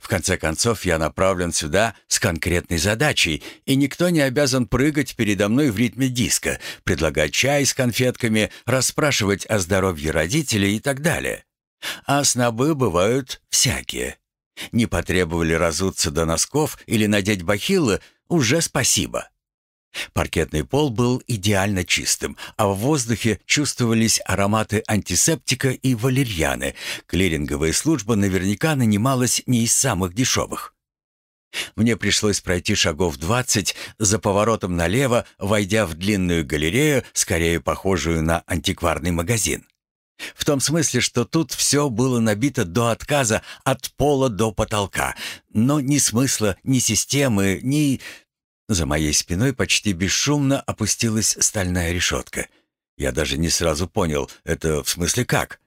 В конце концов, я направлен сюда с конкретной задачей, и никто не обязан прыгать передо мной в ритме диска, предлагать чай с конфетками, расспрашивать о здоровье родителей и так далее. А снобы бывают всякие. Не потребовали разуться до носков или надеть бахилы — уже спасибо. Паркетный пол был идеально чистым, а в воздухе чувствовались ароматы антисептика и валерьяны. Клиринговая служба наверняка нанималась не из самых дешевых. Мне пришлось пройти шагов двадцать за поворотом налево, войдя в длинную галерею, скорее похожую на антикварный магазин. В том смысле, что тут все было набито до отказа от пола до потолка, но ни смысла, ни системы, ни за моей спиной почти бесшумно опустилась стальная решетка. Я даже не сразу понял, это в смысле как?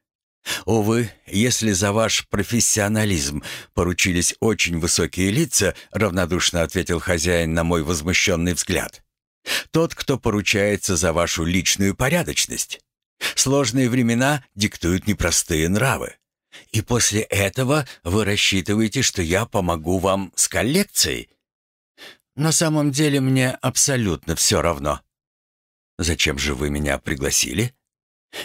Увы, если за ваш профессионализм поручились очень высокие лица, равнодушно ответил хозяин на мой возмущенный взгляд. Тот, кто поручается за вашу личную порядочность. Сложные времена диктуют непростые нравы. И после этого вы рассчитываете, что я помогу вам с коллекцией? На самом деле мне абсолютно все равно. Зачем же вы меня пригласили?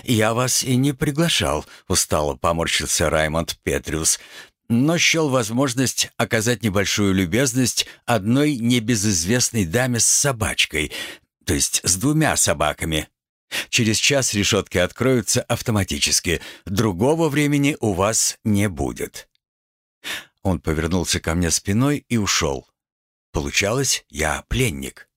Я вас и не приглашал, устало поморщился Раймонд Петриус, но счел возможность оказать небольшую любезность одной небезызвестной даме с собачкой, то есть с двумя собаками. Через час решетки откроются автоматически. Другого времени у вас не будет. Он повернулся ко мне спиной и ушел. Получалось, я пленник.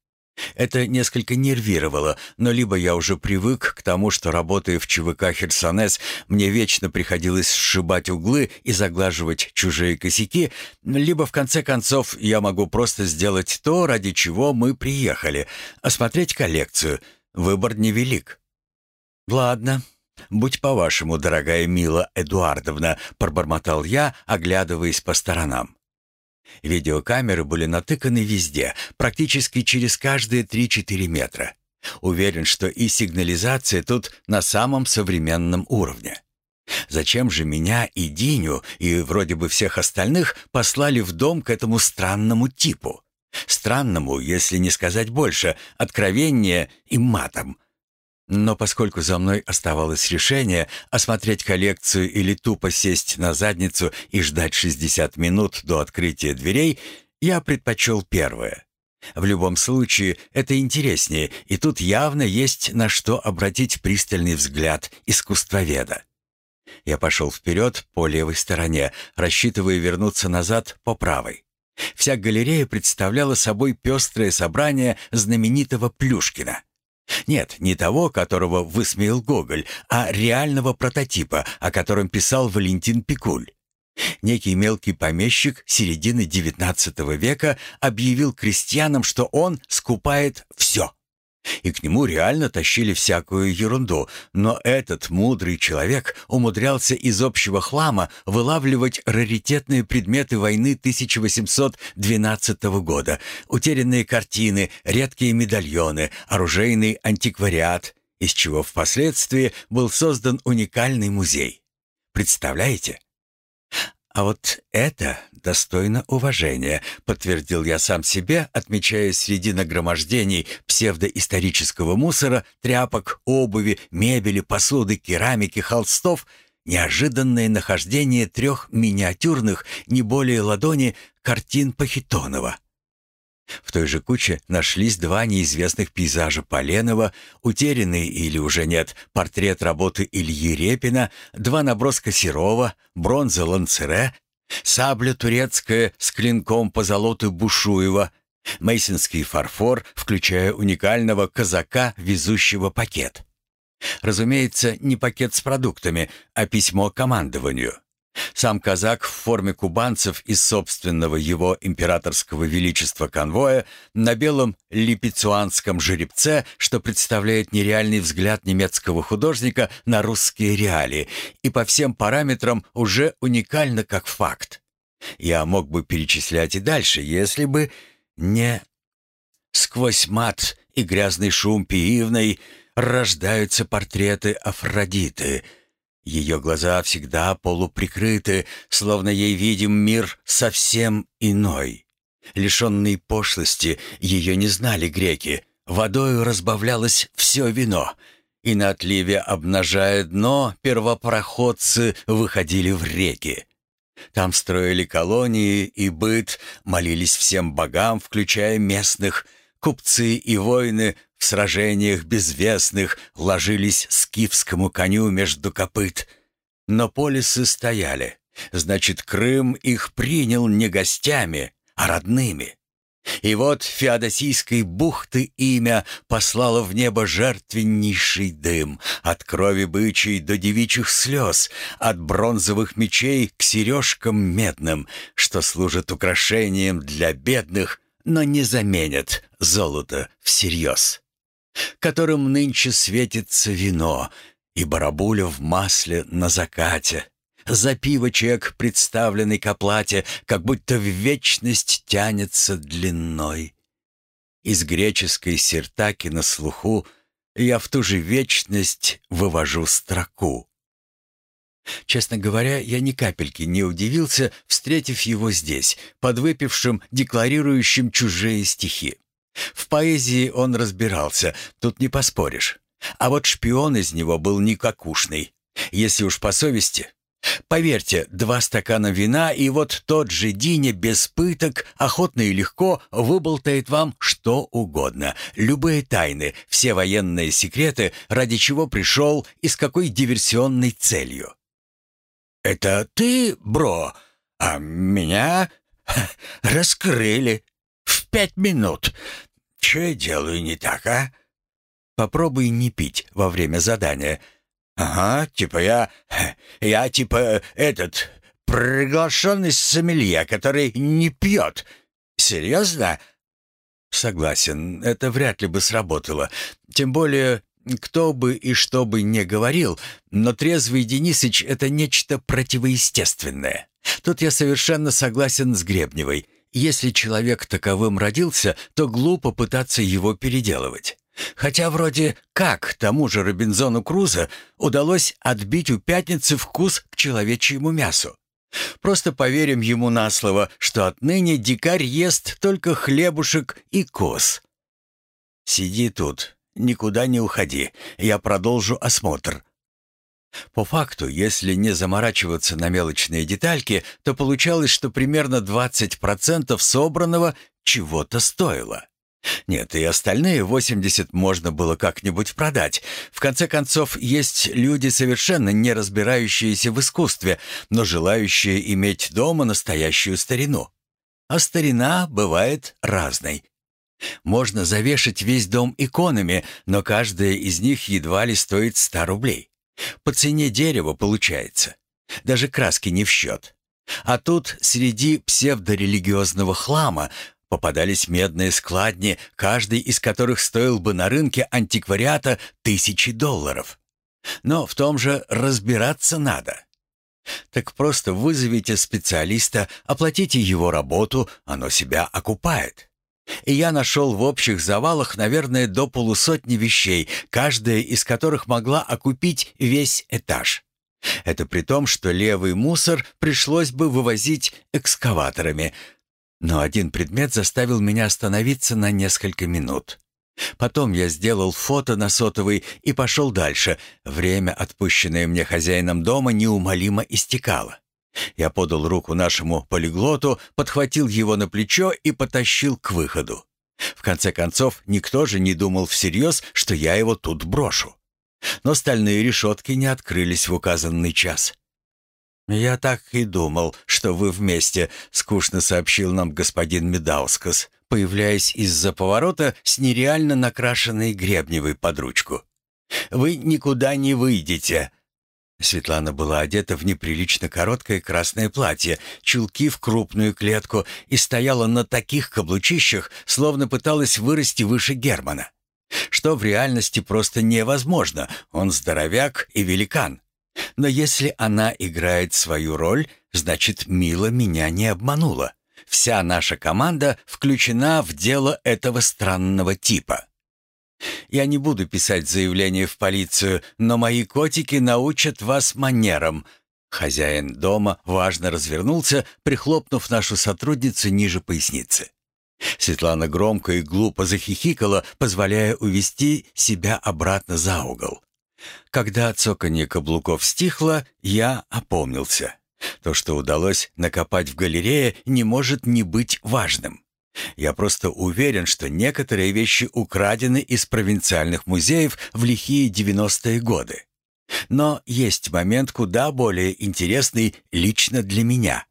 Это несколько нервировало, но либо я уже привык к тому, что, работая в ЧВК «Херсонес», мне вечно приходилось сшибать углы и заглаживать чужие косяки, либо, в конце концов, я могу просто сделать то, ради чего мы приехали — осмотреть коллекцию. Выбор невелик. «Ладно, будь по-вашему, дорогая Мила Эдуардовна», — пробормотал я, оглядываясь по сторонам. Видеокамеры были натыканы везде, практически через каждые 3-4 метра. Уверен, что и сигнализация тут на самом современном уровне. Зачем же меня и Диню, и вроде бы всех остальных послали в дом к этому странному типу? Странному, если не сказать больше, откровение и матом. Но поскольку за мной оставалось решение осмотреть коллекцию или тупо сесть на задницу и ждать 60 минут до открытия дверей, я предпочел первое. В любом случае, это интереснее, и тут явно есть на что обратить пристальный взгляд искусствоведа. Я пошел вперед по левой стороне, рассчитывая вернуться назад по правой. Вся галерея представляла собой пестрое собрание знаменитого Плюшкина — нет, не того, которого высмеял Гоголь, а реального прототипа, о котором писал Валентин Пикуль. Некий мелкий помещик середины XIX века объявил крестьянам, что он скупает все. И к нему реально тащили всякую ерунду, но этот мудрый человек умудрялся из общего хлама вылавливать раритетные предметы войны 1812 года, утерянные картины, редкие медальоны, оружейный антиквариат, из чего впоследствии был создан уникальный музей. Представляете? А вот это достойно уважения, подтвердил я сам себе, отмечая среди нагромождений псевдоисторического мусора, тряпок, обуви, мебели, посуды, керамики, холстов неожиданное нахождение трех миниатюрных, не более ладони, картин Пахитонова. В той же куче нашлись два неизвестных пейзажа Поленова, утерянный или уже нет портрет работы Ильи Репина, два наброска Серова, бронза Ланцере, сабля турецкая с клинком по золоту Бушуева, мейсонский фарфор, включая уникального казака, везущего пакет. Разумеется, не пакет с продуктами, а письмо командованию. Сам казак в форме кубанцев из собственного его императорского величества конвоя на белом липецуанском жеребце, что представляет нереальный взгляд немецкого художника на русские реалии и по всем параметрам уже уникально как факт. Я мог бы перечислять и дальше, если бы не... Сквозь мат и грязный шум пиивной рождаются портреты Афродиты — Ее глаза всегда полуприкрыты, словно ей видим мир совсем иной. Лишенный пошлости, ее не знали греки. Водою разбавлялось все вино, и на отливе, обнажая дно, первопроходцы выходили в реки. Там строили колонии и быт, молились всем богам, включая местных. Купцы и воины в сражениях безвестных ложились скифскому коню между копыт. Но полисы стояли. Значит, Крым их принял не гостями, а родными. И вот Феодосийской бухты имя послало в небо жертвеннейший дым, от крови бычьей до девичьих слез, от бронзовых мечей к сережкам медным, что служат украшением для бедных, но не заменят золото всерьез, которым нынче светится вино, и барабуля в масле на закате, за пиво чек, представленный к оплате, как будто в вечность тянется длиной. Из греческой сертаки на слуху я в ту же вечность вывожу строку. Честно говоря, я ни капельки не удивился, встретив его здесь, подвыпившим, декларирующим чужие стихи. В поэзии он разбирался, тут не поспоришь. А вот шпион из него был никакушный. Если уж по совести, Поверьте, два стакана вина, и вот тот же Диня без пыток, охотно и легко выболтает вам что угодно, любые тайны, все военные секреты, ради чего пришел и с какой диверсионной целью. «Это ты, бро, а меня раскрыли пять минут. Что я делаю не так, а?» «Попробуй не пить во время задания», «Ага, типа я... Я типа этот... Приглашенный сомелье, который не пьет. Серьезно?» «Согласен, это вряд ли бы сработало. Тем более, кто бы и что бы не говорил, но трезвый Денисыч — это нечто противоестественное. Тут я совершенно согласен с Гребневой. Если человек таковым родился, то глупо пытаться его переделывать. Хотя вроде как тому же Робинзону Крузо удалось отбить у пятницы вкус к человечьему мясу. Просто поверим ему на слово, что отныне дикарь ест только хлебушек и коз. Сиди тут, никуда не уходи, я продолжу осмотр. По факту, если не заморачиваться на мелочные детальки, то получалось, что примерно 20% собранного чего-то стоило. Нет, и остальные 80 можно было как-нибудь продать. В конце концов, есть люди, совершенно не разбирающиеся в искусстве, но желающие иметь дома настоящую старину. А старина бывает разной. Можно завешать весь дом иконами, но каждая из них едва ли стоит 100 рублей. По цене дерева получается. Даже краски не в счет. А тут среди псевдорелигиозного хлама Попадались медные складни, каждый из которых стоил бы на рынке антиквариата тысячи долларов. Но в том же разбираться надо. Так просто вызовите специалиста, оплатите его работу, оно себя окупает. И я нашел в общих завалах, наверное, до полусотни вещей, каждая из которых могла окупить весь этаж. Это при том, что левый мусор пришлось бы вывозить экскаваторами, но один предмет заставил меня остановиться на несколько минут. Потом я сделал фото на сотовый и пошел дальше. Время, отпущенное мне хозяином дома, неумолимо истекало. Я подал руку нашему полиглоту, подхватил его на плечо и потащил к выходу. В конце концов, никто же не думал всерьез, что я его тут брошу. Но стальные решетки не открылись в указанный час. «Я так и думал, что вы вместе», — скучно сообщил нам господин Медаускас, появляясь из-за поворота с нереально накрашенной гребневой под ручку. «Вы никуда не выйдете». Светлана была одета в неприлично короткое красное платье, чулки в крупную клетку и стояла на таких каблучищах, словно пыталась вырасти выше Германа. Что в реальности просто невозможно, он здоровяк и великан. Но если она играет свою роль, значит, Мила меня не обманула. Вся наша команда включена в дело этого странного типа. Я не буду писать заявление в полицию, но мои котики научат вас манерам». Хозяин дома важно развернулся, прихлопнув нашу сотрудницу ниже поясницы. Светлана громко и глупо захихикала, позволяя увести себя обратно за угол. Когда цоканье каблуков стихло, я опомнился. То, что удалось накопать в галерее, не может не быть важным. Я просто уверен, что некоторые вещи украдены из провинциальных музеев в лихие 90-е годы. Но есть момент куда более интересный лично для меня.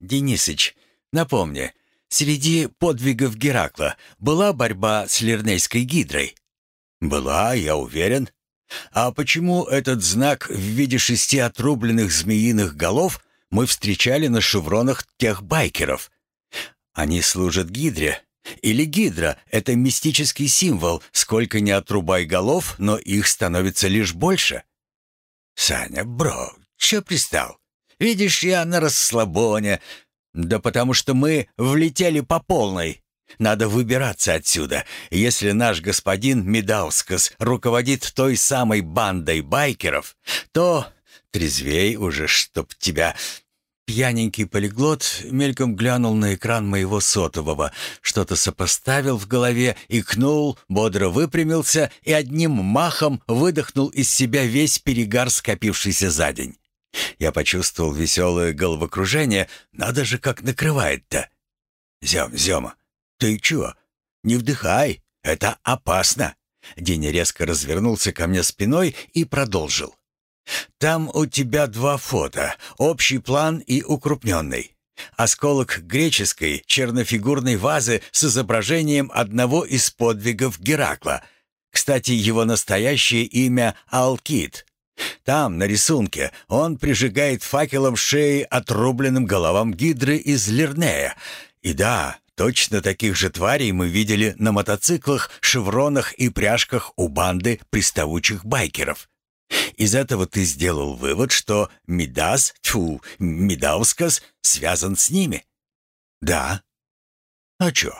Денисыч, напомни, среди подвигов Геракла была борьба с Лирнейской гидрой? Была, я уверен. А почему этот знак в виде шести отрубленных змеиных голов мы встречали на шевронах тех байкеров? Они служат гидре. Или гидра — это мистический символ, сколько ни отрубай голов, но их становится лишь больше. Саня, бро, чё пристал? Видишь, я на расслабоне. Да потому что мы влетели по полной. Надо выбираться отсюда. Если наш господин Медаускас руководит той самой бандой байкеров, то трезвей уже, чтоб тебя... Пьяненький полиглот мельком глянул на экран моего сотового, что-то сопоставил в голове, икнул, бодро выпрямился и одним махом выдохнул из себя весь перегар, скопившийся за день. Я почувствовал веселое головокружение, надо же как накрывает-то. «Зем, Зема, «Ты чё? Не вдыхай, это опасно!» Деня резко развернулся ко мне спиной и продолжил. «Там у тебя два фото, общий план и укрупненный. Осколок греческой чернофигурной вазы с изображением одного из подвигов Геракла. Кстати, его настоящее имя Алкид. Там, на рисунке, он прижигает факелом шеи отрубленным головам гидры из Лирнея. И да, Точно таких же тварей мы видели на мотоциклах, шевронах и пряжках у банды приставучих байкеров. Из этого ты сделал вывод, что Мидас, тьфу, Мидаускас связан с ними? Да. А чё?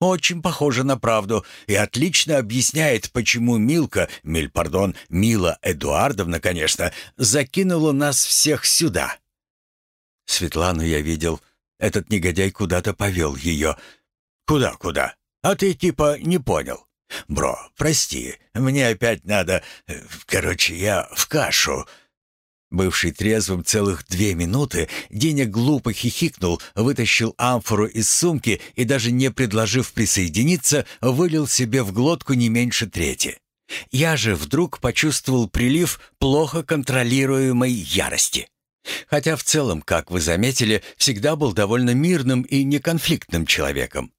Очень похоже на правду и отлично объясняет, почему Милка, Миль, пардон, Мила Эдуардовна, конечно, закинула нас всех сюда. Светлану я видел этот негодяй куда-то повел ее. Куда-куда? А ты типа не понял. Бро, прости, мне опять надо... Э, короче, я в кашу. Бывший трезвым целых две минуты, Деня глупо хихикнул, вытащил амфору из сумки и, даже не предложив присоединиться, вылил себе в глотку не меньше трети. Я же вдруг почувствовал прилив плохо контролируемой ярости. Хотя в целом, как вы заметили, всегда был довольно мирным и неконфликтным человеком.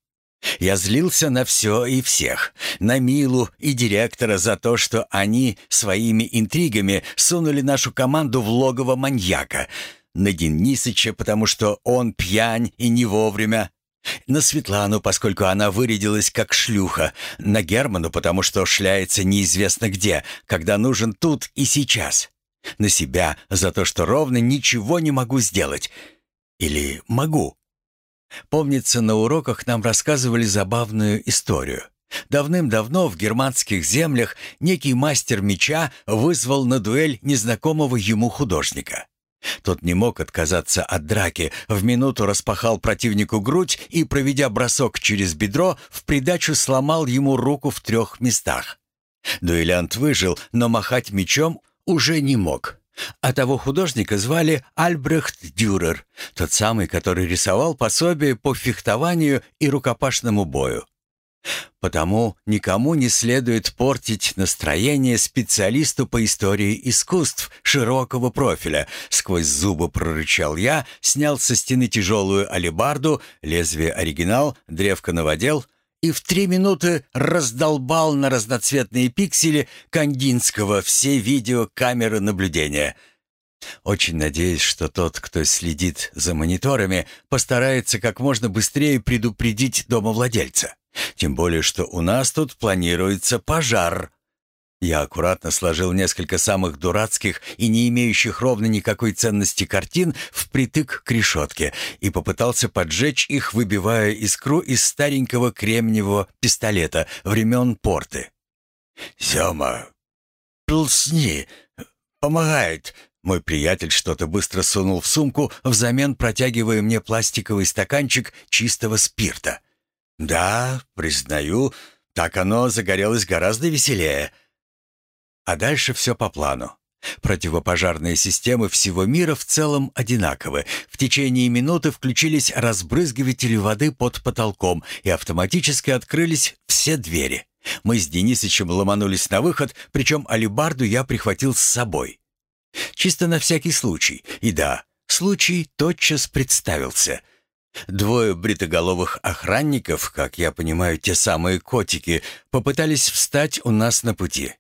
Я злился на все и всех, на Милу и директора за то, что они своими интригами сунули нашу команду в логово маньяка, на Денисыча, потому что он пьянь и не вовремя, на Светлану, поскольку она вырядилась как шлюха, на Герману, потому что шляется неизвестно где, когда нужен тут и сейчас. На себя за то, что ровно ничего не могу сделать. Или могу. Помнится, на уроках нам рассказывали забавную историю. Давным-давно в германских землях некий мастер меча вызвал на дуэль незнакомого ему художника. Тот не мог отказаться от драки, в минуту распахал противнику грудь и, проведя бросок через бедро, в придачу сломал ему руку в трех местах. Дуэлянт выжил, но махать мечом уже не мог. А того художника звали Альбрехт Дюрер, тот самый, который рисовал пособие по фехтованию и рукопашному бою. Потому никому не следует портить настроение специалисту по истории искусств широкого профиля. Сквозь зубы прорычал я, снял со стены тяжелую алебарду, лезвие оригинал, древко новодел — и в три минуты раздолбал на разноцветные пиксели Кандинского все видеокамеры наблюдения. Очень надеюсь, что тот, кто следит за мониторами, постарается как можно быстрее предупредить домовладельца. Тем более, что у нас тут планируется пожар. Я аккуратно сложил несколько самых дурацких и не имеющих ровно никакой ценности картин впритык к решетке и попытался поджечь их, выбивая искру из старенького кремниевого пистолета времен порты. «Сема, полсни, помогает». Мой приятель что-то быстро сунул в сумку, взамен протягивая мне пластиковый стаканчик чистого спирта. «Да, признаю, так оно загорелось гораздо веселее». А дальше все по плану. Противопожарные системы всего мира в целом одинаковы. В течение минуты включились разбрызгиватели воды под потолком и автоматически открылись все двери. Мы с Денисычем ломанулись на выход, причем алибарду я прихватил с собой. Чисто на всякий случай. И да, случай тотчас представился. Двое бритоголовых охранников, как я понимаю, те самые котики, попытались встать у нас на пути.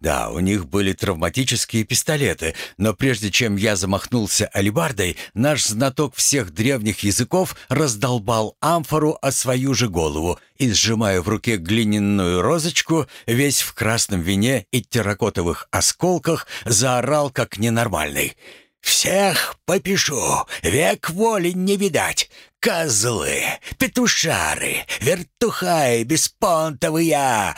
Да, у них были травматические пистолеты, но прежде чем я замахнулся алебардой, наш знаток всех древних языков раздолбал амфору о свою же голову и, сжимая в руке глиняную розочку, весь в красном вине и терракотовых осколках, заорал как ненормальный. «Всех попишу, век воли не видать! Козлы, петушары, вертухаи беспонтовые!»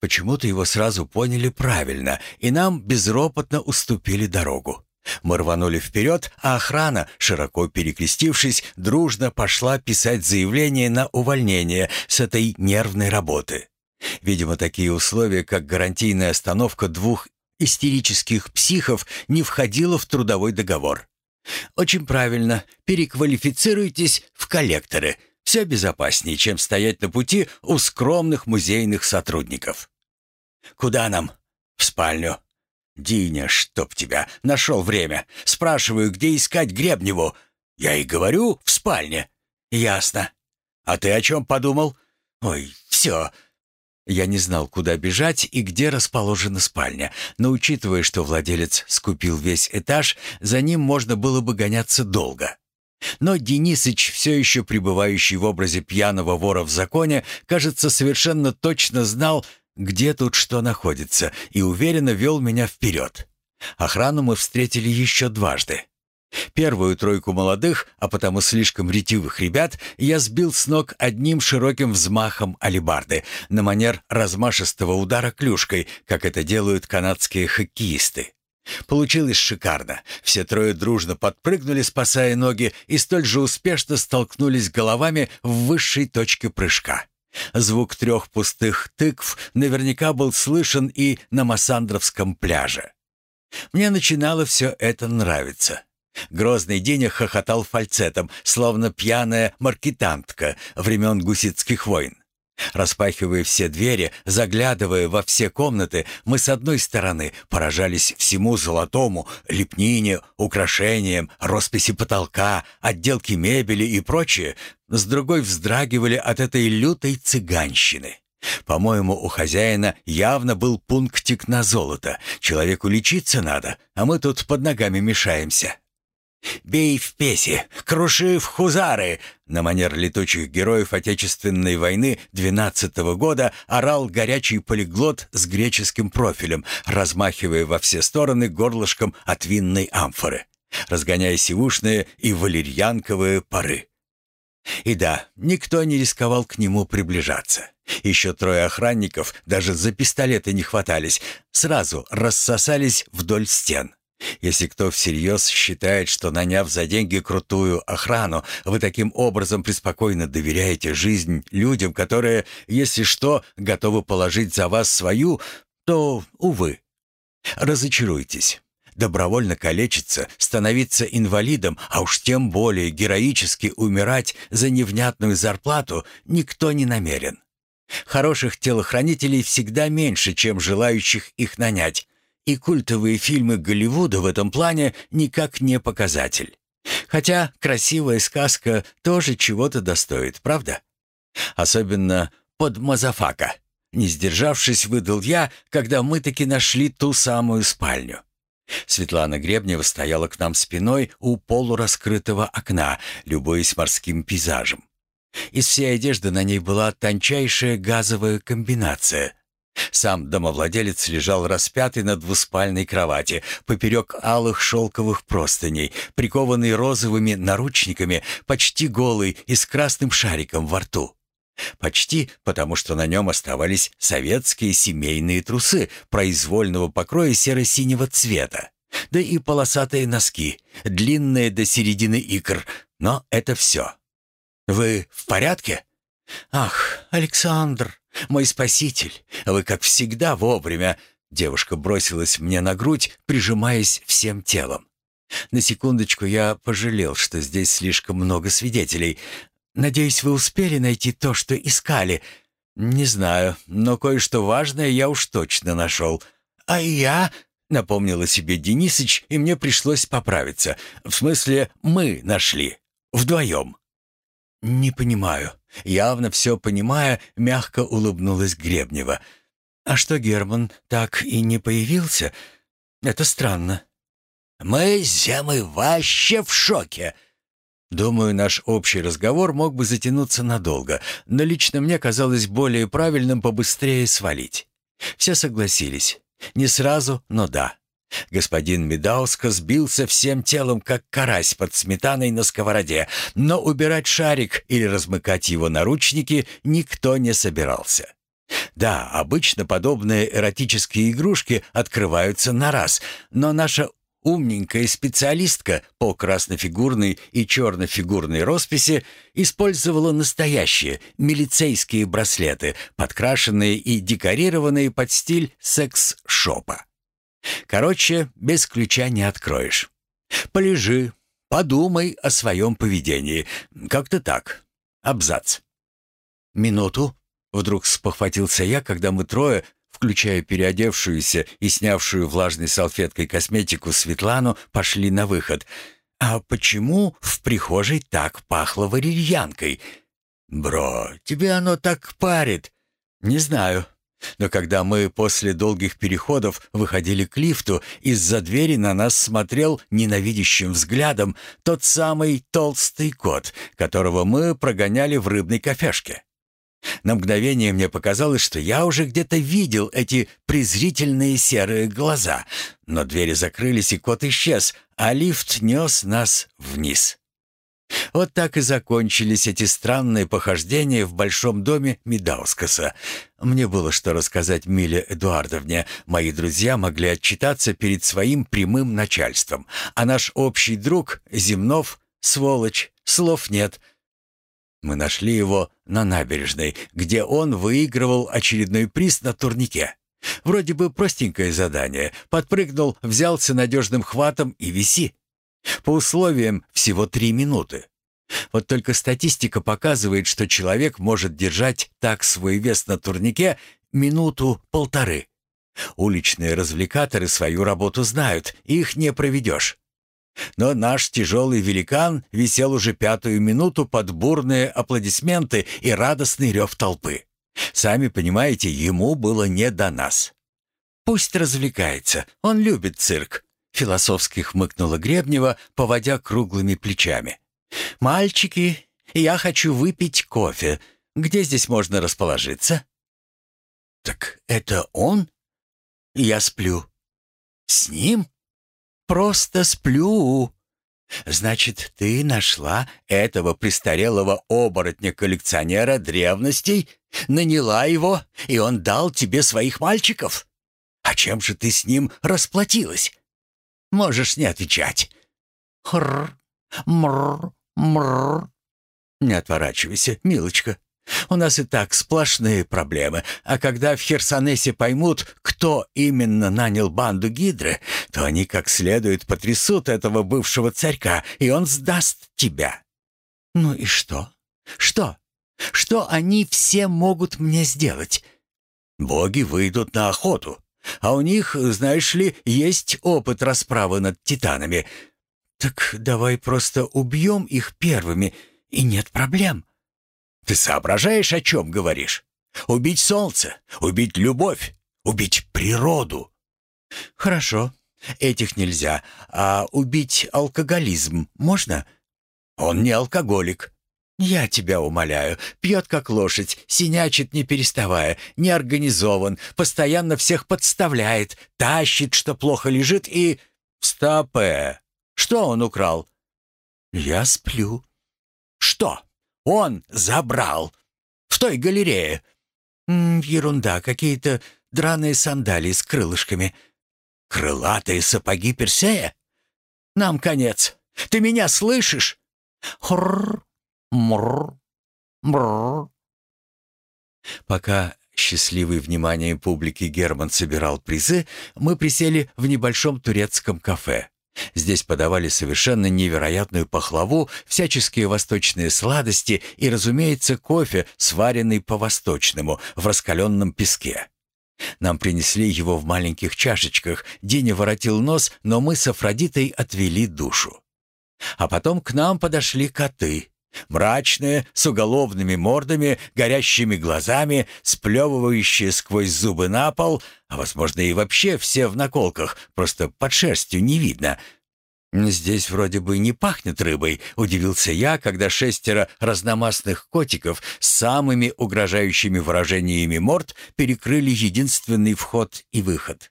Почему-то его сразу поняли правильно, и нам безропотно уступили дорогу. Мы рванули вперед, а охрана, широко перекрестившись, дружно пошла писать заявление на увольнение с этой нервной работы. Видимо, такие условия, как гарантийная остановка двух истерических психов, не входило в трудовой договор. Очень правильно, переквалифицируйтесь в коллекторы – все безопаснее, чем стоять на пути у скромных музейных сотрудников. «Куда нам?» «В спальню». «Диня, чтоб тебя, нашел время. Спрашиваю, где искать Гребневу?» «Я и говорю, в спальне». «Ясно. А ты о чем подумал?» «Ой, все». Я не знал, куда бежать и где расположена спальня, но учитывая, что владелец скупил весь этаж, за ним можно было бы гоняться долго. Но Денисыч, все еще пребывающий в образе пьяного вора в законе, кажется, совершенно точно знал, где тут что находится, и уверенно вел меня вперед. Охрану мы встретили еще дважды. Первую тройку молодых, а потому слишком ретивых ребят, я сбил с ног одним широким взмахом алебарды, на манер размашистого удара клюшкой, как это делают канадские хоккеисты. Получилось шикарно. Все трое дружно подпрыгнули, спасая ноги, и столь же успешно столкнулись головами в высшей точке прыжка. Звук трех пустых тыкв наверняка был слышен и на Массандровском пляже. Мне начинало все это нравиться. Грозный Деня хохотал фальцетом, словно пьяная маркетантка времен гуситских войн. Распахивая все двери, заглядывая во все комнаты, мы с одной стороны поражались всему золотому, лепнине, украшениям, росписи потолка, отделке мебели и прочее, с другой вздрагивали от этой лютой цыганщины. По-моему, у хозяина явно был пунктик на золото. Человеку лечиться надо, а мы тут под ногами мешаемся. «Бей в песи! Круши в хузары!» На манер летучих героев Отечественной войны 12-го года орал горячий полиглот с греческим профилем, размахивая во все стороны горлышком от винной амфоры, разгоняя сивушные и валерьянковые пары. И да, никто не рисковал к нему приближаться. Еще трое охранников даже за пистолеты не хватались, сразу рассосались вдоль стен. Если кто всерьез считает, что наняв за деньги крутую охрану, вы таким образом преспокойно доверяете жизнь людям, которые, если что, готовы положить за вас свою, то, увы, разочаруйтесь. Добровольно калечиться, становиться инвалидом, а уж тем более героически умирать за невнятную зарплату никто не намерен. Хороших телохранителей всегда меньше, чем желающих их нанять, и культовые фильмы Голливуда в этом плане никак не показатель. Хотя красивая сказка тоже чего-то да стоит, правда? Особенно под motherfucker. Не сдержавшись, выдал я, когда мы таки нашли ту самую спальню. Светлана Гребнева стояла к нам спиной у полураскрытого окна, любуясь морским пейзажем. Из всей одежды на ней была тончайшая газовая комбинация, сам домовладелец лежал распятый на двуспальной кровати, поперек алых шелковых простыней, прикованный розовыми наручниками, почти голый и с красным шариком во рту. Почти, потому что на нем оставались советские семейные трусы произвольного покроя серо-синего цвета. Да и полосатые носки, длинные до середины икр. Но это все. «Вы в порядке?» «Ах, Александр, мой спаситель, вы, как всегда, вовремя!» Девушка бросилась мне на грудь, прижимаясь всем телом. На секундочку я пожалел, что здесь слишком много свидетелей. Надеюсь, вы успели найти то, что искали. Не знаю, но кое-что важное я уж точно нашел. А я... Напомнила себе Денисыч, и мне пришлось поправиться. В смысле, мы нашли. Вдвоем. «Не понимаю». Явно все понимая, мягко улыбнулась Гребнева. «А что Герман так и не появился? Это странно». «Мы с Земой вообще в шоке!» Думаю, наш общий разговор мог бы затянуться надолго, но лично мне казалось более правильным побыстрее свалить. Все согласились. Не сразу, но да. Господин Медауско сбился всем телом, как карась под сметаной на сковороде, но убирать шарик или размыкать его наручники никто не собирался. Да, обычно подобные эротические игрушки открываются на раз, но наша умненькая специалистка по краснофигурной и чернофигурной росписи использовала настоящие милицейские браслеты, подкрашенные и декорированные под стиль секс-шопа. Короче, без ключа не откроешь. Полежи, подумай о своем поведении. Как-то так. Абзац. Минуту. Вдруг спохватился я, когда мы трое, включая переодевшуюся и снявшую влажной салфеткой косметику Светлану, пошли на выход. «А почему в прихожей так пахло валерьянкой?» «Бро, тебе оно так парит?» «Не знаю. Но когда мы после долгих переходов выходили к лифту, из-за двери на нас смотрел ненавидящим взглядом тот самый толстый кот, которого мы прогоняли в рыбной кафешке. На мгновение мне показалось, что я уже где-то видел эти презрительные серые глаза, но двери закрылись, и кот исчез, а лифт нес нас вниз. Вот так и закончились эти странные похождения в большом доме Медаускаса. Мне было что рассказать Миле Эдуардовне. Мои друзья могли отчитаться перед своим прямым начальством. А наш общий друг, Земнов, сволочь, слов нет. Мы нашли его на набережной, где он выигрывал очередной приз на турнике. Вроде бы простенькое задание. Подпрыгнул, взялся надежным хватом и виси. По условиям всего три минуты. Вот только статистика показывает, что человек может держать так свой вес на турнике минуту-полторы. Уличные развлекаторы свою работу знают, их не проведешь. Но наш тяжелый великан висел уже пятую минуту под бурные аплодисменты и радостный рев толпы. Сами понимаете, ему было не до нас. Пусть развлекается, он любит цирк. Философски хмыкнула Гребнева, поводя круглыми плечами. «Мальчики, я хочу выпить кофе. Где здесь можно расположиться?» «Так это он?» «Я сплю». «С ним?» «Просто сплю». «Значит, ты нашла этого престарелого оборотня-коллекционера древностей, наняла его, и он дал тебе своих мальчиков? А чем же ты с ним расплатилась?» Можешь не отвечать. Хр, мр, мр. Не отворачивайся, милочка. У нас и так сплошные проблемы, а когда в Херсонесе поймут, кто именно нанял банду Гидры, то они как следует потрясут этого бывшего царька, и он сдаст тебя. Ну и что? Что? Что они все могут мне сделать? Боги выйдут на охоту, а у них, знаешь ли, есть опыт расправы над титанами. Так давай просто убьем их первыми, и нет проблем. Ты соображаешь, о чем говоришь? Убить солнце, убить любовь, убить природу. Хорошо, этих нельзя. А убить алкоголизм можно? Он не алкоголик. «Я тебя умоляю, пьет как лошадь, синячит не переставая, неорганизован, постоянно всех подставляет, тащит, что плохо лежит и...» «Стопэ! Что он украл?» «Я сплю». «Что? Он забрал!» В той галерее». М -м, «Ерунда, какие-то драные сандалии с крылышками». «Крылатые сапоги Персея? Нам конец. Ты меня слышишь?» Хрррр, мррр, мррр. Пока счастливый вниманием публики Герман собирал призы, мы присели в небольшом турецком кафе. Здесь подавали совершенно невероятную пахлаву, всяческие восточные сладости и, разумеется, кофе, сваренный по-восточному, в раскаленном песке. Нам принесли его в маленьких чашечках, Диня воротил нос, но мы с Афродитой отвели душу. А потом к нам подошли коты. Мрачные, с уголовными мордами, горящими глазами, сплевывающие сквозь зубы на пол, а, возможно, и вообще все в наколках, просто под шерстью не видно. «Здесь вроде бы не пахнет рыбой», — удивился я, когда шестеро разномастных котиков с самыми угрожающими выражениями морд перекрыли единственный вход и выход.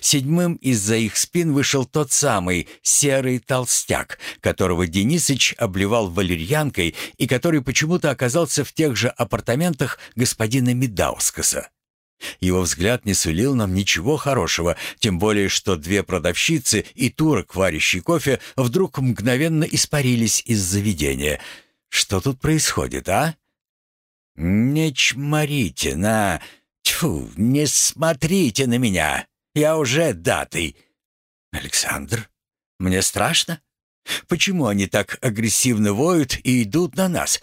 Седьмым из-за их спин вышел тот самый серый толстяк, которого Денисыч обливал валерьянкой и который почему-то оказался в тех же апартаментах господина Медаускаса. Его взгляд не сулил нам ничего хорошего, тем более что две продавщицы и турок, варящий кофе, вдруг мгновенно испарились из заведения. Что тут происходит, а? «Не чморите на... Тьфу, не смотрите на меня!» Я уже датый. Александр, мне страшно. Почему они так агрессивно воют и идут на нас?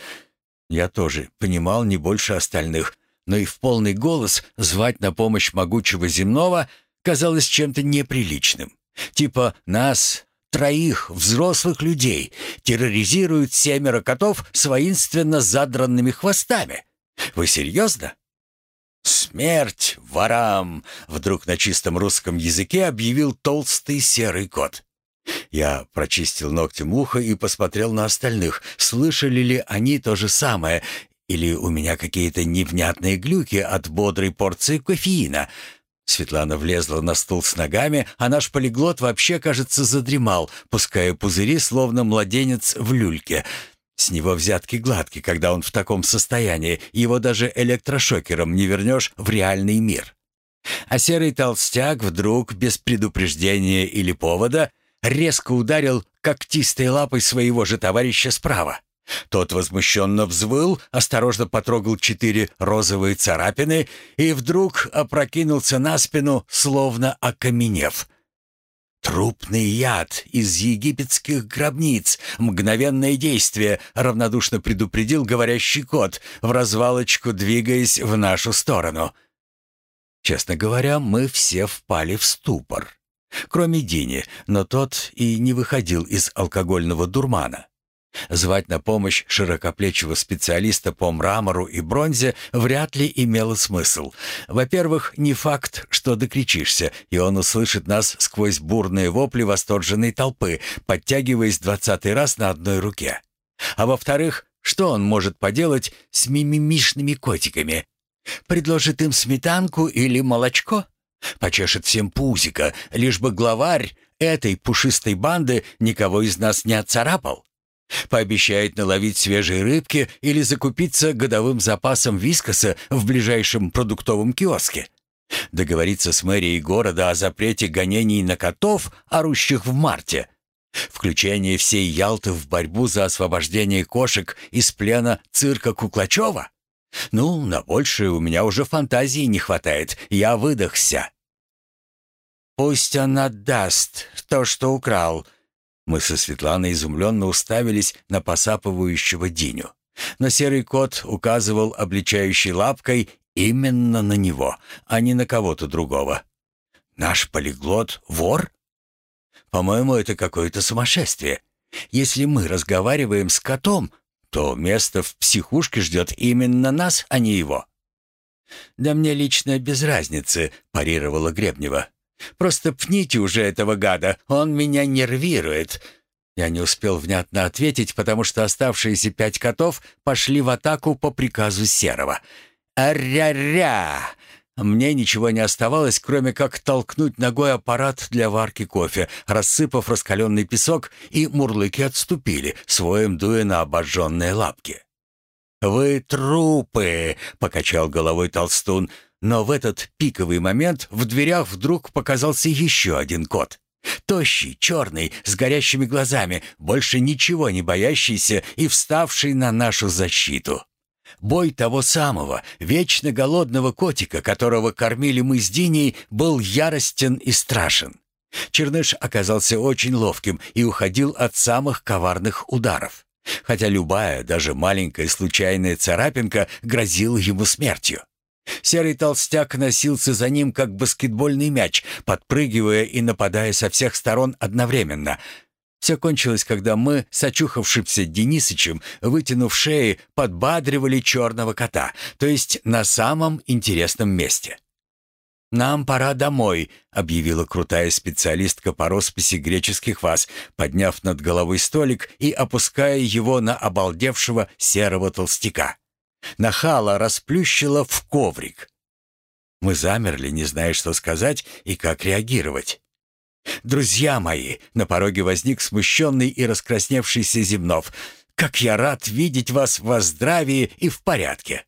Я тоже понимал не больше остальных, но и в полный голос звать на помощь могучего земного казалось чем-то неприличным. Типа нас, троих взрослых людей, терроризируют семеро котов с воинственно задранными хвостами. Вы серьезно? «Смерть ворам!» — вдруг на чистом русском языке объявил толстый серый кот. Я прочистил ногтем ухо и посмотрел на остальных, слышали ли они то же самое, или у меня какие-то невнятные глюки от бодрой порции кофеина. Светлана влезла на стул с ногами, а наш полиглот вообще, кажется, задремал, пуская пузыри, словно младенец в люльке — с него взятки гладки, когда он в таком состоянии, его даже электрошокером не вернешь в реальный мир. А серый толстяк вдруг, без предупреждения или повода, резко ударил когтистой лапой своего же товарища справа. Тот возмущенно взвыл, осторожно потрогал четыре розовые царапины и вдруг опрокинулся на спину, словно окаменев. «Трупный яд из египетских гробниц. Мгновенное действие», — равнодушно предупредил говорящий кот, в развалочку двигаясь в нашу сторону. Честно говоря, мы все впали в ступор. Кроме Дини, но тот и не выходил из алкогольного дурмана. Звать на помощь широкоплечего специалиста по мрамору и бронзе вряд ли имело смысл. Во-первых, не факт, что докричишься, и он услышит нас сквозь бурные вопли восторженной толпы, подтягиваясь двадцатый раз на одной руке. А во-вторых, что он может поделать с мимимишными котиками? Предложит им сметанку или молочко? Почешет всем пузика, лишь бы главарь этой пушистой банды никого из нас не отцарапал. Пообещает наловить свежей рыбки или закупиться годовым запасом вискоса в ближайшем продуктовом киоске. Договориться с мэрией города о запрете гонений на котов, орущих в марте. Включение всей Ялты в борьбу за освобождение кошек из плена цирка Куклачева? Ну, на большее у меня уже фантазии не хватает, я выдохся. «Пусть он отдаст то, что украл», мы со Светланой изумленно уставились на посапывающего Диню. Но серый кот указывал обличающей лапкой именно на него, а не на кого-то другого. «Наш полиглот — вор?» «По-моему, это какое-то сумасшествие. Если мы разговариваем с котом, то место в психушке ждет именно нас, а не его». «Да мне лично без разницы», — парировала Гребнева. Просто пните уже этого гада, он меня нервирует». Я не успел внятно ответить, потому что оставшиеся пять котов пошли в атаку по приказу Серого. «Аря-ря!» Мне ничего не оставалось, кроме как толкнуть ногой аппарат для варки кофе, рассыпав раскаленный песок, и мурлыки отступили, своим дуя на обожженные лапки. «Вы трупы!» — покачал головой толстун. Но в этот пиковый момент в дверях вдруг показался еще один кот. Тощий, черный, с горящими глазами, больше ничего не боящийся и вставший на нашу защиту. Бой того самого, вечно голодного котика, которого кормили мы с Диней, был яростен и страшен. Черныш оказался очень ловким и уходил от самых коварных ударов. Хотя любая, даже маленькая случайная царапинка грозила ему смертью. Серый толстяк носился за ним, как баскетбольный мяч, подпрыгивая и нападая со всех сторон одновременно. Все кончилось, когда мы с очухавшимся Денисычем, вытянув шеи, подбадривали черного кота, то есть на самом интересном месте. «Нам пора домой», — объявила крутая специалистка по росписи греческих ваз, подняв над головой столик и опуская его на обалдевшего серого толстяка. Нахала расплющила в коврик. Мы замерли, не зная, что сказать и как реагировать. «Друзья мои!» — на пороге возник смущенный и раскрасневшийся Земнов. «Как я рад видеть вас во здравии и в порядке!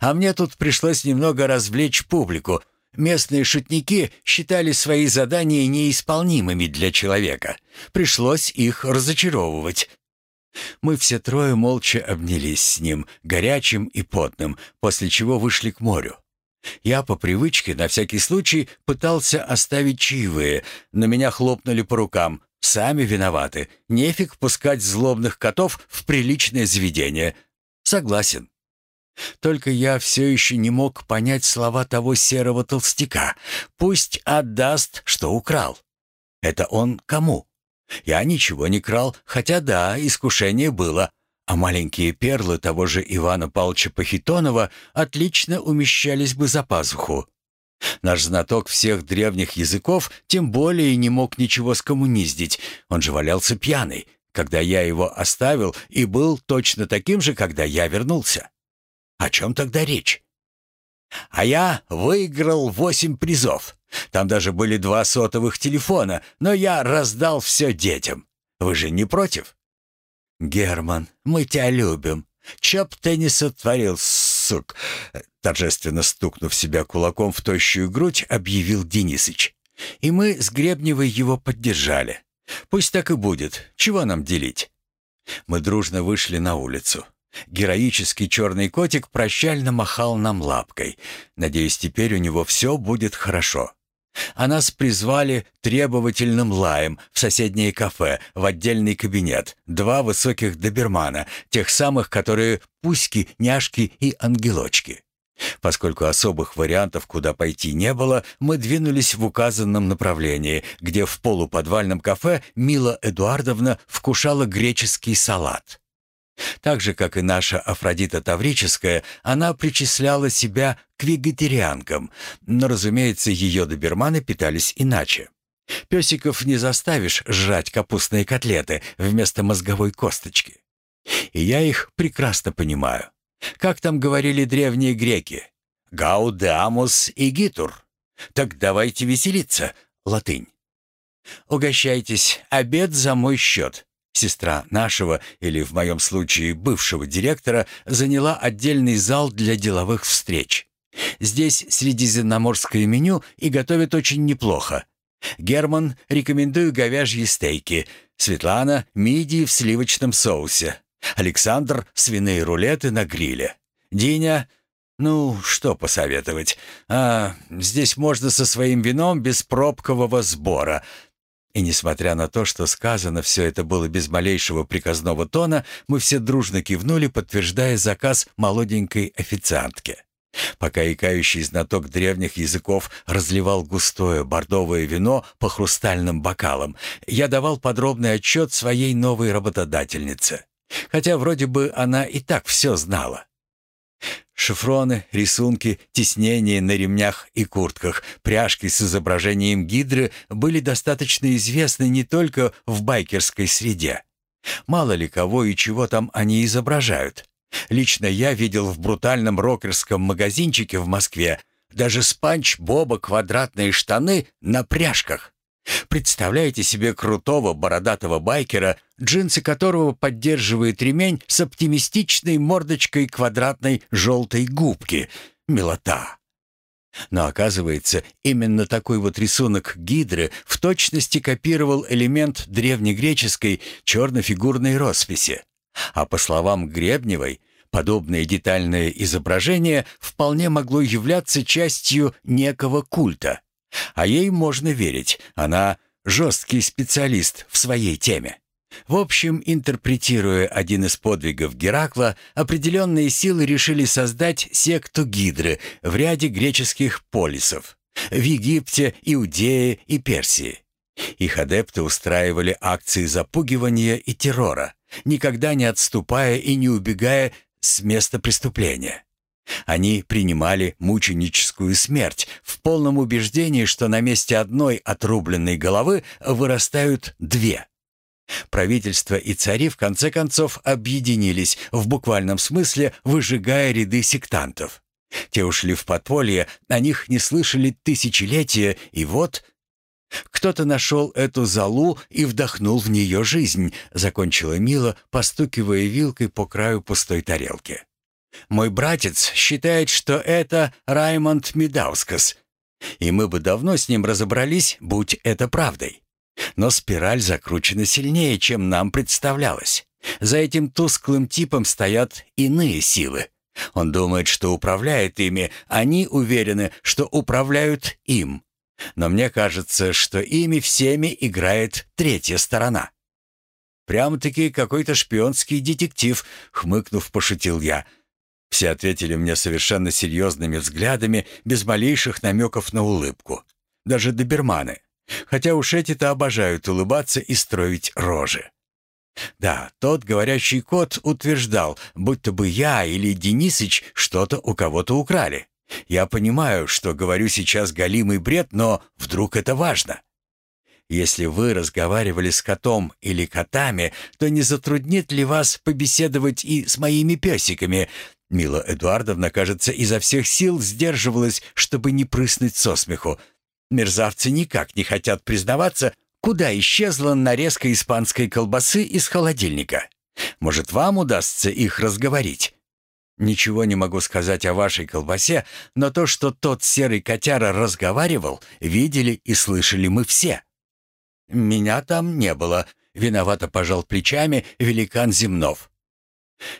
А мне тут пришлось немного развлечь публику, Местные шутники считали свои задания неисполнимыми для человека. Пришлось их разочаровывать. Мы все трое молча обнялись с ним, горячим и потным, после чего вышли к морю. Я по привычке на всякий случай пытался оставить чаевые, но меня хлопнули по рукам. Сами виноваты. Нефиг пускать злобных котов в приличное заведение. Согласен. Только я все еще не мог понять слова того серого толстяка. Пусть отдаст, что украл. Это он кому? Я ничего не крал, хотя да, искушение было. А маленькие перлы того же Ивана Павловича Пахитонова отлично умещались бы за пазуху. Наш знаток всех древних языков тем более не мог ничего скоммуниздить. Он же валялся пьяный, когда я его оставил, и был точно таким же, когда я вернулся. О чем тогда речь? А я выиграл восемь призов. Там даже были два сотовых телефона, но я раздал все детям. Вы же не против? Герман, мы тебя любим. Чё б ты не сотворил, сук? Торжественно стукнув себя кулаком в тощую грудь, объявил Денисыч. И мы с Гребневой его поддержали. Пусть так и будет. Чего нам делить? Мы дружно вышли на улицу. Героический черный котик прощально махал нам лапкой. Надеюсь, теперь у него все будет хорошо. А нас призвали требовательным лаем в соседнее кафе, в отдельный кабинет. Два высоких добермана, тех самых, которые пуськи, няшки и ангелочки. Поскольку особых вариантов, куда пойти не было, мы двинулись в указанном направлении, где в полуподвальном кафе Мила Эдуардовна вкушала греческий салат. Так же, как и наша Афродита Таврическая, она причисляла себя к вегетарианкам, но, разумеется, ее доберманы питались иначе. Песиков не заставишь жрать капустные котлеты вместо мозговой косточки. И я их прекрасно понимаю. Как там говорили древние греки? «Гаудамус и гитур». Так давайте веселиться, латынь. Угощайтесь, обед за мой счет. Сестра нашего, или в моем случае бывшего директора, заняла отдельный зал для деловых встреч. Здесь средиземноморское меню и готовят очень неплохо. Герман, рекомендую говяжьи стейки. Светлана — мидии в сливочном соусе. Александр — свиные рулеты на гриле. Диня — ну, что посоветовать? А, здесь можно со своим вином без пробкового сбора — и несмотря на то, что сказано все это было без малейшего приказного тона, мы все дружно кивнули, подтверждая заказ молоденькой официантки. Пока икающий знаток древних языков разливал густое бордовое вино по хрустальным бокалам, я давал подробный отчет своей новой работодательнице. Хотя вроде бы она и так все знала. Шифроны, рисунки, тиснения на ремнях и куртках, пряжки с изображением гидры были достаточно известны не только в байкерской среде. Мало ли кого и чего там они изображают. Лично я видел в брутальном рокерском магазинчике в Москве даже спанч Боба квадратные штаны на пряжках. Представляете себе крутого бородатого байкера джинсы которого поддерживает ремень с оптимистичной мордочкой квадратной желтой губки. Милота. Но оказывается, именно такой вот рисунок гидры в точности копировал элемент древнегреческой чернофигурной росписи. А по словам Гребневой, подобное детальное изображение вполне могло являться частью некого культа. А ей можно верить, она жесткий специалист в своей теме. В общем, интерпретируя один из подвигов Геракла, определенные силы решили создать секту Гидры в ряде греческих полисов – в Египте, Иудее и Персии. Их адепты устраивали акции запугивания и террора, никогда не отступая и не убегая с места преступления. Они принимали мученическую смерть в полном убеждении, что на месте одной отрубленной головы вырастают две – Правительство и цари в конце концов объединились, в буквальном смысле выжигая ряды сектантов. Те ушли в подполье, о них не слышали тысячелетия, и вот... «Кто-то нашел эту залу и вдохнул в нее жизнь», — закончила Мила, постукивая вилкой по краю пустой тарелки. «Мой братец считает, что это Раймонд Медаускас, и мы бы давно с ним разобрались, будь это правдой. Но спираль закручена сильнее, чем нам представлялось. За этим тусклым типом стоят иные силы. Он думает, что управляет ими, они уверены, что управляют им. Но мне кажется, что ими всеми играет третья сторона. «Прямо-таки какой-то шпионский детектив», — хмыкнув, пошутил я. Все ответили мне совершенно серьезными взглядами, без малейших намеков на улыбку. Даже доберманы. Хотя уж эти-то обожают улыбаться и строить рожи. Да, тот говорящий кот утверждал, будто бы я или Денисыч что-то у кого-то украли. Я понимаю, что говорю сейчас галимый бред, но вдруг это важно. Если вы разговаривали с котом или котами, то не затруднит ли вас побеседовать и с моими песиками? Мила Эдуардовна, кажется, изо всех сил сдерживалась, чтобы не прыснуть со смеху. Мерзавцы никак не хотят признаваться, куда исчезла нарезка испанской колбасы из холодильника. Может, вам удастся их разговорить? Ничего не могу сказать о вашей колбасе, но то, что тот серый котяра разговаривал, видели и слышали мы все. Меня там не было, виновато пожал плечами великан Земнов.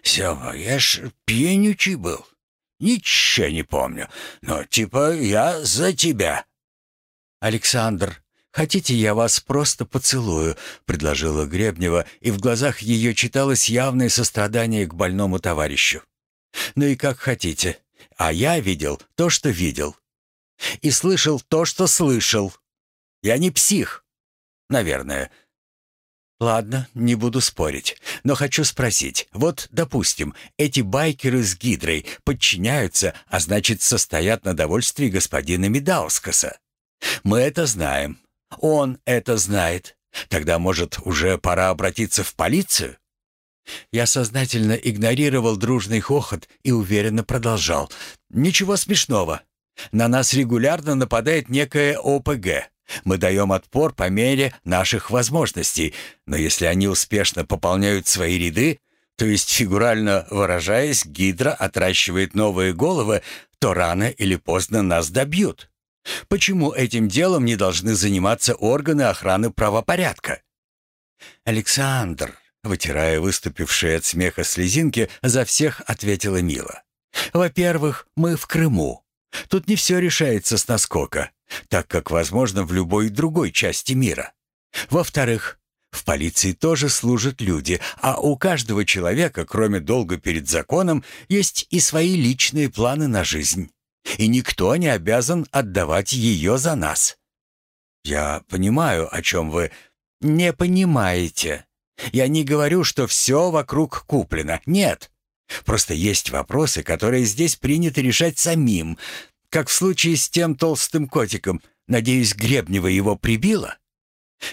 Сёма, я ж пьянючий был. Ничего не помню, но типа я за тебя. «Александр, хотите, я вас просто поцелую?» — предложила Гребнева, и в глазах ее читалось явное сострадание к больному товарищу. «Ну и как хотите. А я видел то, что видел. И слышал то, что слышал. Я не псих. Наверное». «Ладно, не буду спорить, но хочу спросить. Вот, допустим, эти байкеры с Гидрой подчиняются, а значит, состоят на довольстве господина Медаускаса. Мы это знаем. Он это знает. Тогда, может, уже пора обратиться в полицию? Я сознательно игнорировал дружный хохот и уверенно продолжал. Ничего смешного. На нас регулярно нападает некое ОПГ. Мы даем отпор по мере наших возможностей, но если они успешно пополняют свои ряды, то есть, фигурально выражаясь, Гидра отращивает новые головы, то рано или поздно нас добьют. Почему этим делом не должны заниматься органы охраны правопорядка? Александр, вытирая выступившие от смеха слезинки, за всех ответила Мила. Во-первых, мы в Крыму. Тут не все решается с наскока, так как возможно в любой другой части мира. Во-вторых, в полиции тоже служат люди, а у каждого человека, кроме долга перед законом, есть и свои личные планы на жизнь и никто не обязан отдавать ее за нас. Я понимаю, о чем вы не понимаете. Я не говорю, что все вокруг куплено. Нет. Просто есть вопросы, которые здесь принято решать самим, как в случае с тем толстым котиком. Надеюсь, Гребнева его прибила?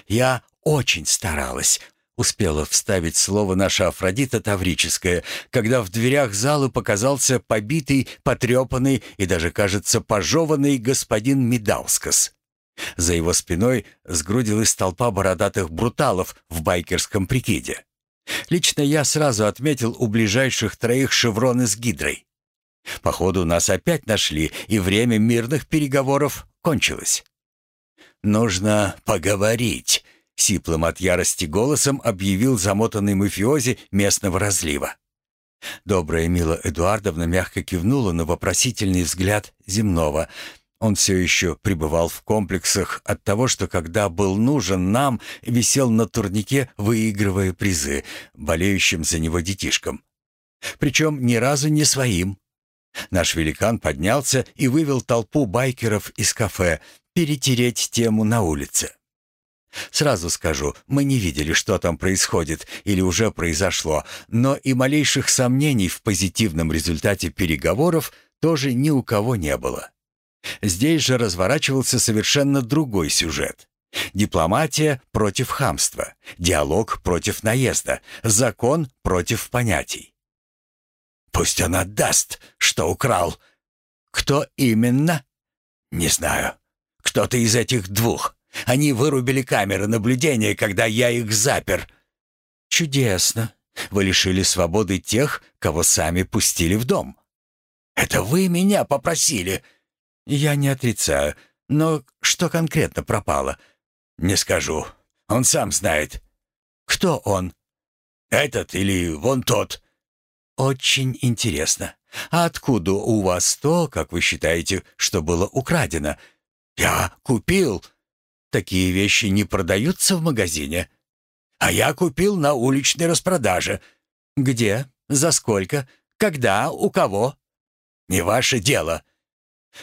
Я очень старалась, Успела вставить слово наша Афродита Таврическая, когда в дверях зала показался побитый, потрепанный и даже, кажется, пожеванный господин Медаускас. За его спиной сгрудилась толпа бородатых бруталов в байкерском прикиде. Лично я сразу отметил у ближайших троих шевроны с гидрой. Походу, нас опять нашли, и время мирных переговоров кончилось. «Нужно поговорить», — сиплым от ярости голосом объявил замотанный мафиози местного разлива. Добрая Мила Эдуардовна мягко кивнула на вопросительный взгляд земного. Он все еще пребывал в комплексах от того, что когда был нужен нам, висел на турнике, выигрывая призы, болеющим за него детишкам. Причем ни разу не своим. Наш великан поднялся и вывел толпу байкеров из кафе перетереть тему на улице. Сразу скажу, мы не видели, что там происходит или уже произошло, но и малейших сомнений в позитивном результате переговоров тоже ни у кого не было. Здесь же разворачивался совершенно другой сюжет. Дипломатия против хамства, диалог против наезда, закон против понятий. «Пусть он отдаст, что украл». «Кто именно?» «Не знаю. Кто-то из этих двух. Они вырубили камеры наблюдения, когда я их запер». «Чудесно. Вы лишили свободы тех, кого сами пустили в дом». «Это вы меня попросили». «Я не отрицаю. Но что конкретно пропало?» «Не скажу. Он сам знает». «Кто он?» «Этот или вон тот». «Очень интересно. А откуда у вас то, как вы считаете, что было украдено?» «Я купил». «Такие вещи не продаются в магазине?» «А я купил на уличной распродаже». «Где? За сколько? Когда? У кого?» «Не ваше дело».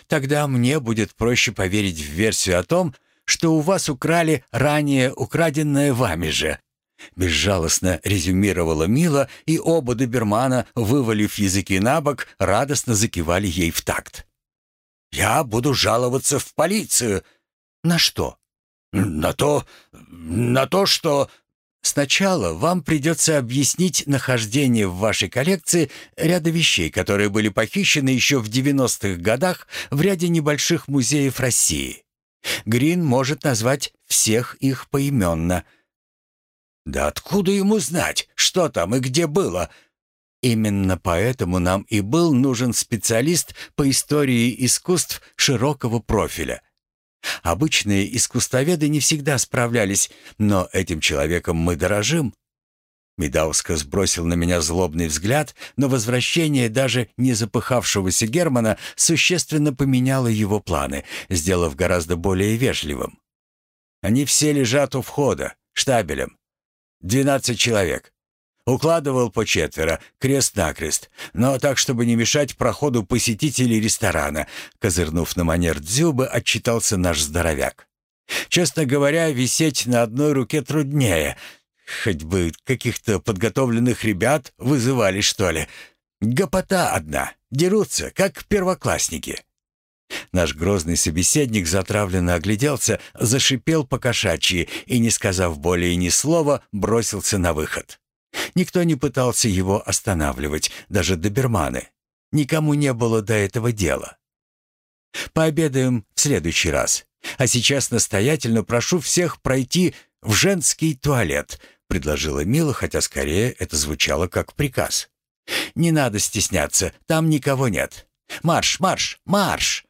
«Тогда мне будет проще поверить в версию о том, что у вас украли ранее украденное вами же». Безжалостно резюмировала Мила, и оба добермана, вывалив языки на бок, радостно закивали ей в такт. «Я буду жаловаться в полицию». «На что?» «На то... на то, что...» «Сначала вам придется объяснить нахождение в вашей коллекции ряда вещей, которые были похищены еще в 90-х годах в ряде небольших музеев России. Грин может назвать всех их поименно». «Да откуда ему знать, что там и где было?» Именно поэтому нам и был нужен специалист по истории искусств широкого профиля. Обычные искусствоведы не всегда справлялись, но этим человеком мы дорожим. Медауска сбросил на меня злобный взгляд, но возвращение даже не запыхавшегося Германа существенно поменяло его планы, сделав гораздо более вежливым. Они все лежат у входа, штабелем. Двенадцать человек. Укладывал по четверо, крест-накрест, но так, чтобы не мешать проходу посетителей ресторана. Козырнув на манер дзюбы, отчитался наш здоровяк. Честно говоря, висеть на одной руке труднее. Хоть бы каких-то подготовленных ребят вызывали, что ли. Гопота одна. Дерутся, как первоклассники. Наш грозный собеседник затравленно огляделся, зашипел по кошачьи и, не сказав более ни слова, бросился на выход. Никто не пытался его останавливать, даже доберманы. Никому не было до этого дела. Пообедаем в следующий раз. А сейчас настоятельно прошу всех пройти в женский туалет, предложила Мила, хотя скорее это звучало как приказ. Не надо стесняться, там никого нет. Марш, марш, марш!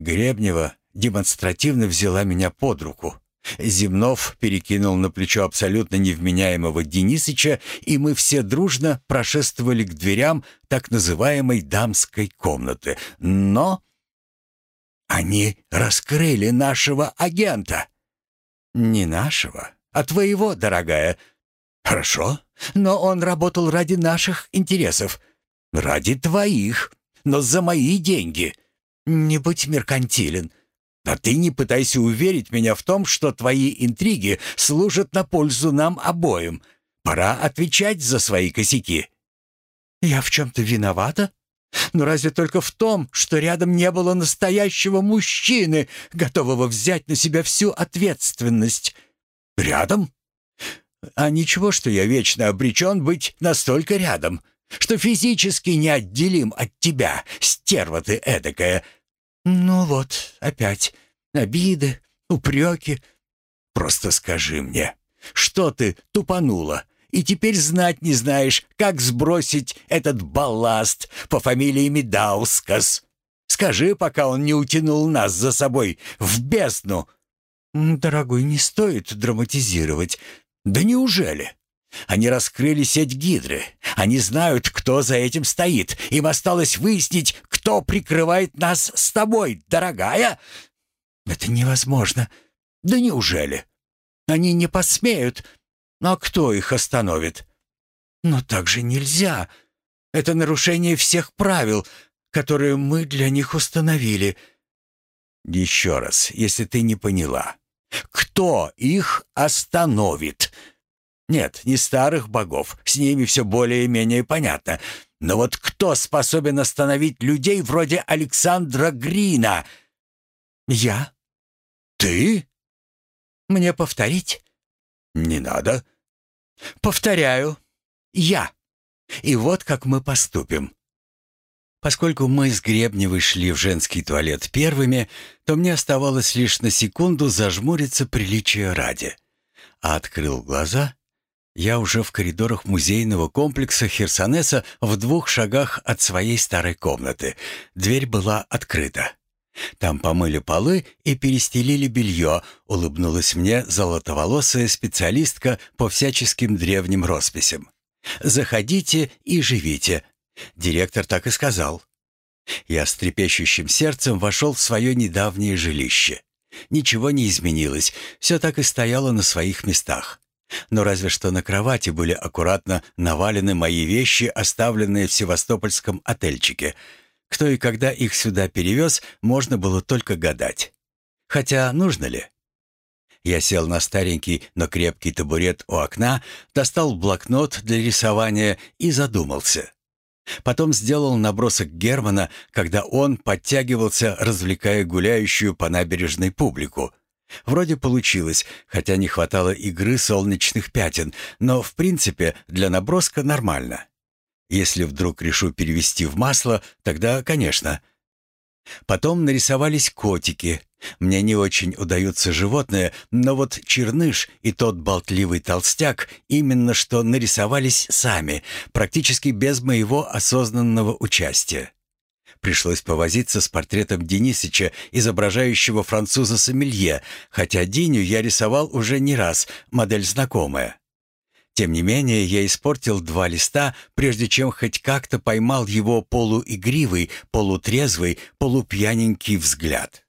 Гребнева демонстративно взяла меня под руку. Земнов перекинул на плечо абсолютно невменяемого Денисыча, и мы все дружно прошествовали к дверям так называемой дамской комнаты. Но они раскрыли нашего агента. Не нашего, а твоего, дорогая. Хорошо, но он работал ради наших интересов. Ради твоих, но за мои деньги. Не будь меркантилен. А ты не пытайся уверить меня в том, что твои интриги служат на пользу нам обоим. Пора отвечать за свои косяки». «Я в чем-то виновата? Но разве только в том, что рядом не было настоящего мужчины, готового взять на себя всю ответственность?» «Рядом?» «А ничего, что я вечно обречен быть настолько рядом, что физически неотделим от тебя, стерва ты эдакая». «Ну вот, опять. Обиды, упреки. Просто скажи мне, что ты тупанула и теперь знать не знаешь, как сбросить этот балласт по фамилии Медаускас? Скажи, пока он не утянул нас за собой в бездну». «Дорогой, не стоит драматизировать». «Да неужели?» Они раскрыли сеть Гидры. Они знают, кто за этим стоит. Им осталось выяснить, кто прикрывает нас с тобой, дорогая. Это невозможно. Да неужели? Они не посмеют. Но кто их остановит? Но так же нельзя. Это нарушение всех правил, которые мы для них установили. Еще раз, если ты не поняла. Кто их остановит? Нет, не старых богов, с ними все более-менее понятно. Но вот кто способен остановить людей вроде Александра Грина? Я. Ты? Мне повторить? Не надо. Повторяю. Я. И вот как мы поступим. Поскольку мы с Гребневой шли в женский туалет первыми, то мне оставалось лишь на секунду зажмуриться приличия ради. А открыл глаза я уже в коридорах музейного комплекса Херсонеса в двух шагах от своей старой комнаты. Дверь была открыта. Там помыли полы и перестелили белье, улыбнулась мне золотоволосая специалистка по всяческим древним росписям. «Заходите и живите», — директор так и сказал. Я с трепещущим сердцем вошел в свое недавнее жилище. Ничего не изменилось, все так и стояло на своих местах. Но разве что на кровати были аккуратно навалены мои вещи, оставленные в севастопольском отельчике. Кто и когда их сюда перевез, можно было только гадать. Хотя нужно ли? Я сел на старенький, но крепкий табурет у окна, достал блокнот для рисования и задумался. Потом сделал набросок Германа, когда он подтягивался, развлекая гуляющую по набережной публику. Вроде получилось, хотя не хватало игры солнечных пятен, но в принципе для наброска нормально. Если вдруг решу перевести в масло, тогда, конечно. Потом нарисовались котики. Мне не очень удаются животные, но вот черныш и тот болтливый толстяк именно что нарисовались сами, практически без моего осознанного участия. Пришлось повозиться с портретом Денисыча, изображающего француза-сомелье, хотя Диню я рисовал уже не раз, модель знакомая. Тем не менее, я испортил два листа, прежде чем хоть как-то поймал его полуигривый, полутрезвый, полупьяненький взгляд.